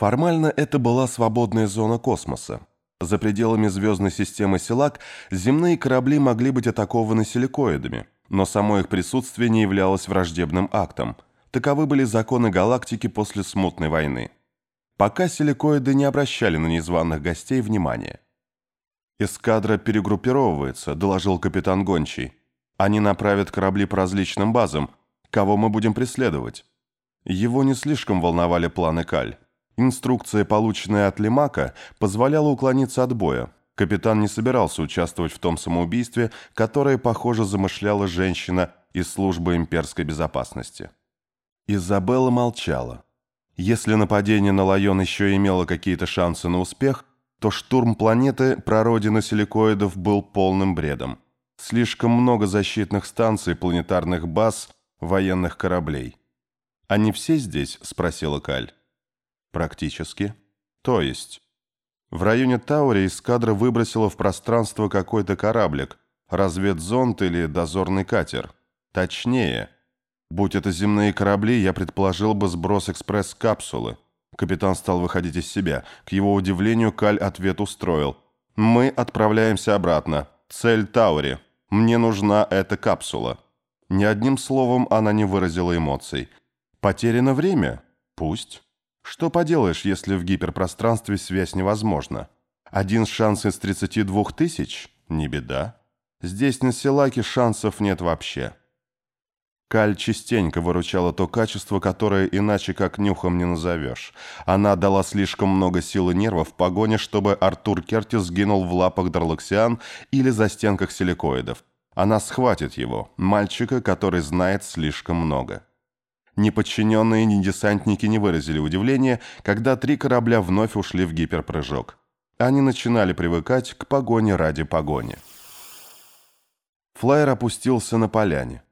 Формально это была свободная зона космоса. За пределами звездной системы Силак земные корабли могли быть атакованы силикоидами, но само их присутствие не являлось враждебным актом. Таковы были законы галактики после Смутной войны. Пока силикоиды не обращали на незваных гостей внимания. «Эскадра перегруппировывается», – доложил капитан Гончий. «Они направят корабли по различным базам. Кого мы будем преследовать?» Его не слишком волновали планы Каль. Инструкция, полученная от Лемака, позволяла уклониться от боя. Капитан не собирался участвовать в том самоубийстве, которое, похоже, замышляла женщина из службы имперской безопасности. Изабелла молчала. Если нападение на Лайон еще имело какие-то шансы на успех, то штурм планеты прародины силикоидов был полным бредом. Слишком много защитных станций, планетарных баз, военных кораблей. «Они все здесь?» – спросила Каль. «Практически. То есть?» В районе Таури эскадра выбросила в пространство какой-то кораблик, разведзонд или дозорный катер. Точнее, будь это земные корабли, я предположил бы сброс экспресс-капсулы. Капитан стал выходить из себя. К его удивлению, Каль ответ устроил. «Мы отправляемся обратно. Цель Таури. Мне нужна эта капсула». Ни одним словом она не выразила эмоций. «Потеряно время? Пусть». Что поделаешь, если в гиперпространстве связь невозможна? Один шанс из 32 тысяч? Не беда. Здесь на Селаке шансов нет вообще. Каль частенько выручала то качество, которое иначе как нюхом не назовешь. Она дала слишком много сил и нервов в погоне, чтобы Артур Кертис сгинул в лапах Дарлаксиан или за стенках силикоидов. Она схватит его, мальчика, который знает слишком много. Ни подчиненные, ни десантники не выразили удивления, когда три корабля вновь ушли в гиперпрыжок. Они начинали привыкать к погоне ради погони. Флайер опустился на поляне.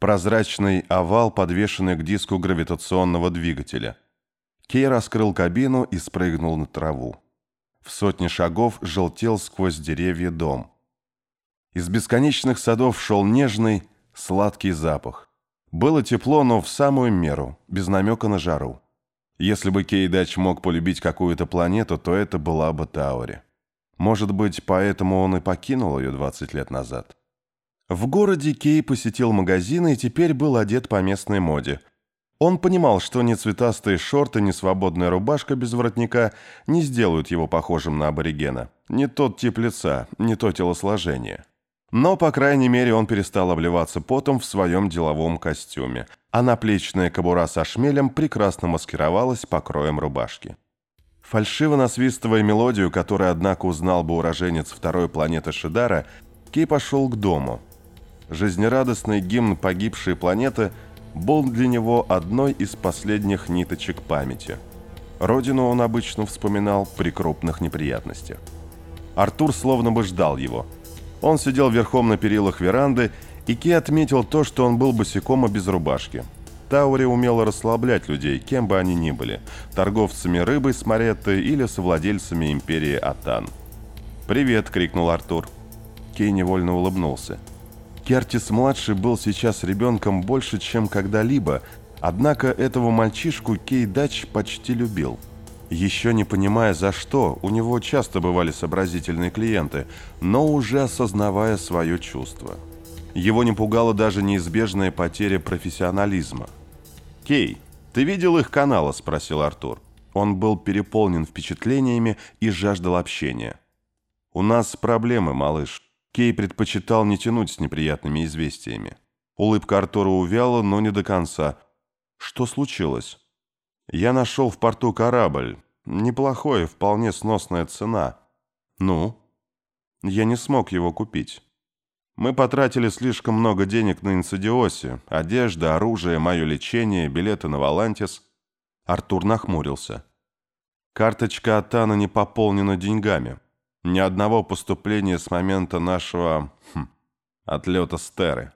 Прозрачный овал, подвешенный к диску гравитационного двигателя. Кей раскрыл кабину и спрыгнул на траву. В сотни шагов желтел сквозь деревья дом. Из бесконечных садов шел нежный, сладкий запах. Было тепло, но в самую меру, без намека на жару. Если бы Кейдач мог полюбить какую-то планету, то это была бы Таури. Может быть, поэтому он и покинул ее 20 лет назад. В городе Кей посетил магазины и теперь был одет по местной моде. Он понимал, что ни цветастые шорты, ни свободная рубашка без воротника не сделают его похожим на аборигена. Не тот тип лица, не то телосложение. Но, по крайней мере, он перестал обливаться потом в своем деловом костюме, а наплечная кобура со шмелем прекрасно маскировалась покроем рубашки. Фальшиво насвистывая мелодию, которую, однако, узнал бы уроженец второй планеты Шидара, Кей пошел к дому. Жизнерадостный гимн погибшей планеты был для него одной из последних ниточек памяти. Родину он обычно вспоминал при крупных неприятностях. Артур словно бы ждал его – он сидел верхом на перилах веранды, и Ки отметил то, что он был босиком и без рубашки. Таури умела расслаблять людей, кем бы они ни были, торговцами рыбой с Маретты или совладельцами империи Атан. «Привет!» — крикнул Артур. Кей невольно улыбнулся. Кертис-младший был сейчас ребенком больше, чем когда-либо, однако этого мальчишку Кей Дач почти любил — еще не понимая за что, у него часто бывали сообразительные клиенты, но уже осознавая свое чувство. Его не пугала даже неизбежная потеря профессионализма. «Кей, ты видел их канала?» – спросил Артур. Он был переполнен впечатлениями и жаждал общения. «У нас проблемы, малыш». Кей предпочитал не тянуть с неприятными известиями. Улыбка Артура увяла, но не до конца. «Что случилось?» Я нашел в порту корабль. Неплохой, вполне сносная цена. Ну? Я не смог его купить. Мы потратили слишком много денег на инцидиосе. Одежда, оружие, мое лечение, билеты на Валантис. Артур нахмурился. Карточка Атана не пополнена деньгами. Ни одного поступления с момента нашего... Хм, отлета с Терры.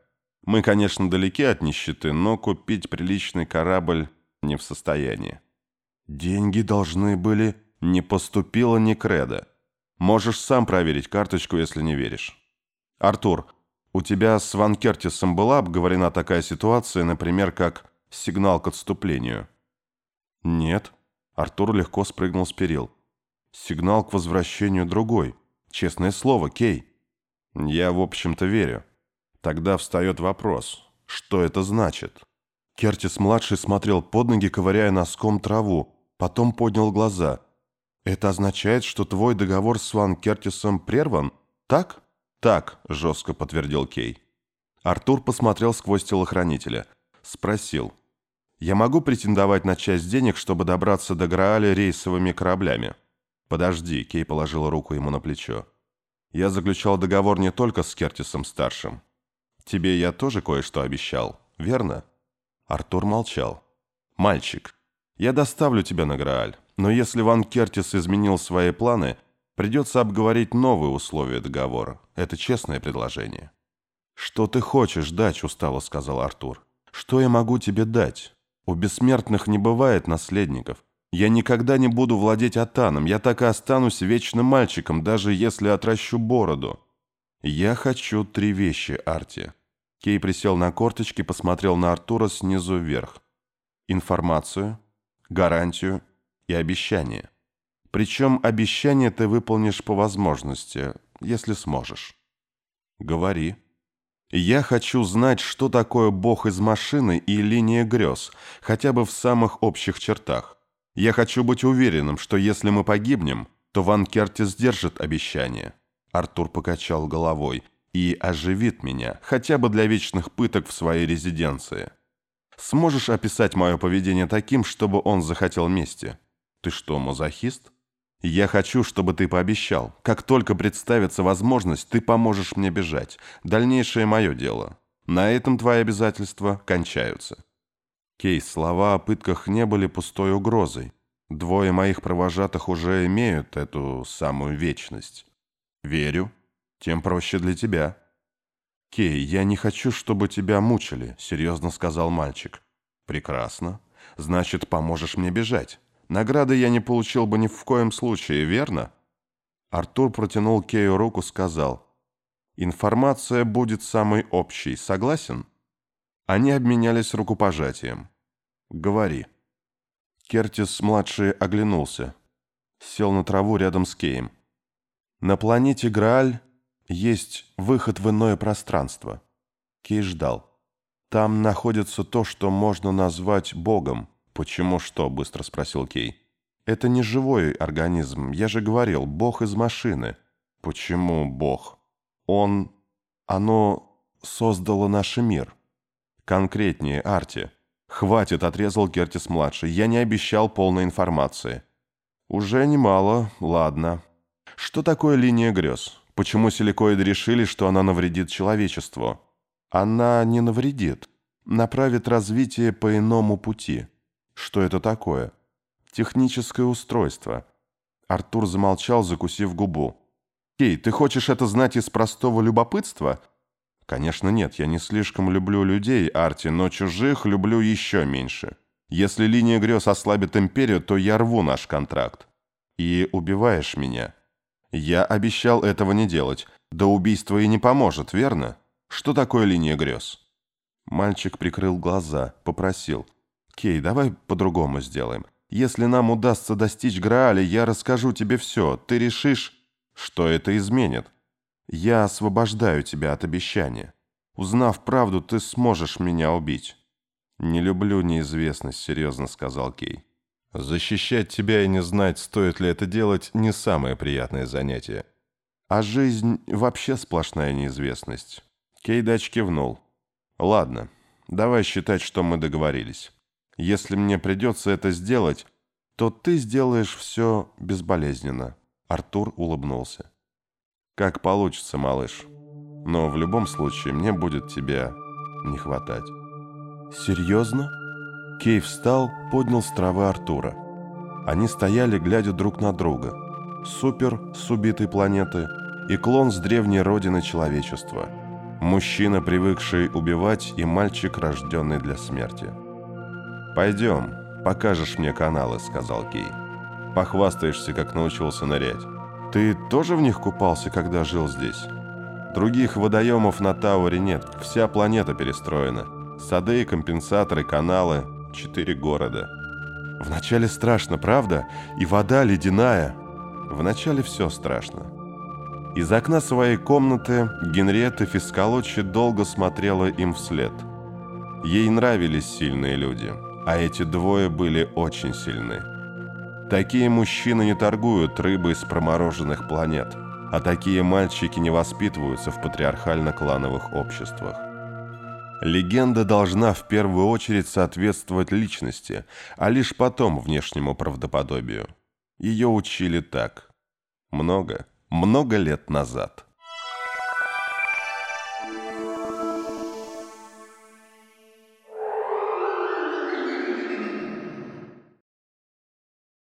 Мы, конечно, далеки от нищеты, но купить приличный корабль не в состоянии. Деньги должны были... Не поступило ни кредо. Можешь сам проверить карточку, если не веришь. Артур, у тебя с Ван Кертисом была обговорена такая ситуация, например, как сигнал к отступлению? Нет. Артур легко спрыгнул с перил. Сигнал к возвращению другой. Честное слово, Кей. Я, в общем-то, верю. Тогда встает вопрос, что это значит? Кертис-младший смотрел под ноги, ковыряя носком траву, потом поднял глаза. «Это означает, что твой договор с Ван Кертисом прерван, так?» «Так», — жестко подтвердил Кей. Артур посмотрел сквозь телохранителя. Спросил. «Я могу претендовать на часть денег, чтобы добраться до Грааля рейсовыми кораблями?» «Подожди», — Кей положил руку ему на плечо. «Я заключал договор не только с Кертисом-старшим. Тебе я тоже кое-что обещал, верно?» Артур молчал. «Мальчик, я доставлю тебя на Грааль, но если Ван Кертис изменил свои планы, придется обговорить новые условия договора. Это честное предложение». «Что ты хочешь дать?» – устало сказал Артур. «Что я могу тебе дать? У бессмертных не бывает наследников. Я никогда не буду владеть Атаном, я так и останусь вечным мальчиком, даже если отращу бороду. Я хочу три вещи, Арти». Кей присел на корточки, посмотрел на Артура снизу вверх. Информацию, гарантию и обещание. Причем обещание ты выполнишь по возможности, если сможешь. Говори. Я хочу знать, что такое бог из машины и линия грез, хотя бы в самых общих чертах. Я хочу быть уверенным, что если мы погибнем, то Ван Кертис держит обещание. Артур покачал головой. И оживит меня, хотя бы для вечных пыток в своей резиденции. Сможешь описать мое поведение таким, чтобы он захотел мести? Ты что, мазохист? Я хочу, чтобы ты пообещал. Как только представится возможность, ты поможешь мне бежать. Дальнейшее мое дело. На этом твои обязательства кончаются. Кейс, слова о пытках не были пустой угрозой. Двое моих провожатых уже имеют эту самую вечность. Верю. Тем проще для тебя. Кей, я не хочу, чтобы тебя мучили, серьезно сказал мальчик. Прекрасно. Значит, поможешь мне бежать. Награды я не получил бы ни в коем случае, верно? Артур протянул Кею руку, сказал. Информация будет самой общей, согласен? Они обменялись рукопожатием. Говори. Кертис-младший оглянулся. Сел на траву рядом с Кеем. На планете Грааль есть выход в иное пространство. Кей ждал. Там находится то, что можно назвать Богом. «Почему что?» – быстро спросил Кей. «Это не живой организм. Я же говорил, Бог из машины». «Почему Бог?» «Он... Оно создало наш мир». «Конкретнее, Арти». «Хватит», – отрезал Кертис-младший. «Я не обещал полной информации». «Уже немало. Ладно. Что такое линия грез?» Почему силикоиды решили, что она навредит человечеству? Она не навредит. Направит развитие по иному пути. Что это такое? Техническое устройство. Артур замолчал, закусив губу. «Кей, ты хочешь это знать из простого любопытства?» «Конечно нет, я не слишком люблю людей, Арти, но чужих люблю еще меньше. Если линия грез ослабит империю, то я рву наш контракт. И убиваешь меня. Я обещал этого не делать. До убийства и не поможет, верно? Что такое линия грез? Мальчик прикрыл глаза, попросил. «Кей, давай по-другому сделаем. Если нам удастся достичь Грааля, я расскажу тебе все. Ты решишь, что это изменит. Я освобождаю тебя от обещания. Узнав правду, ты сможешь меня убить». «Не люблю неизвестность», — серьезно сказал Кей. Защищать тебя и не знать, стоит ли это делать, не самое приятное занятие. А жизнь вообще сплошная неизвестность. Кейдач кивнул. Ладно, давай считать, что мы договорились. Если мне придется это сделать, то ты сделаешь все безболезненно. Артур улыбнулся. Как получится, малыш. Но в любом случае мне будет тебя не хватать. Серьезно? Кей встал, поднял с травы Артура. Они стояли, глядя друг на друга. Супер с убитой планеты и клон с древней родины человечества. Мужчина, привыкший убивать, и мальчик, рожденный для смерти. «Пойдем, покажешь мне каналы», — сказал Кей. «Похвастаешься, как научился нырять. Ты тоже в них купался, когда жил здесь?» Других водоемов на Тауэре нет, вся планета перестроена. Сады, компенсаторы, каналы, четыре города. Вначале страшно, правда? И вода ледяная. Вначале все страшно. Из окна своей комнаты Генриетта Фискалочи долго смотрела им вслед. Ей нравились сильные люди, а эти двое были очень сильны. Такие мужчины не торгуют рыбой с промороженных планет, а такие мальчики не воспитываются в патриархально-клановых обществах. Легенда должна в первую очередь соответствовать личности, а лишь потом внешнему правдоподобию. Ее учили так. Много, много лет назад.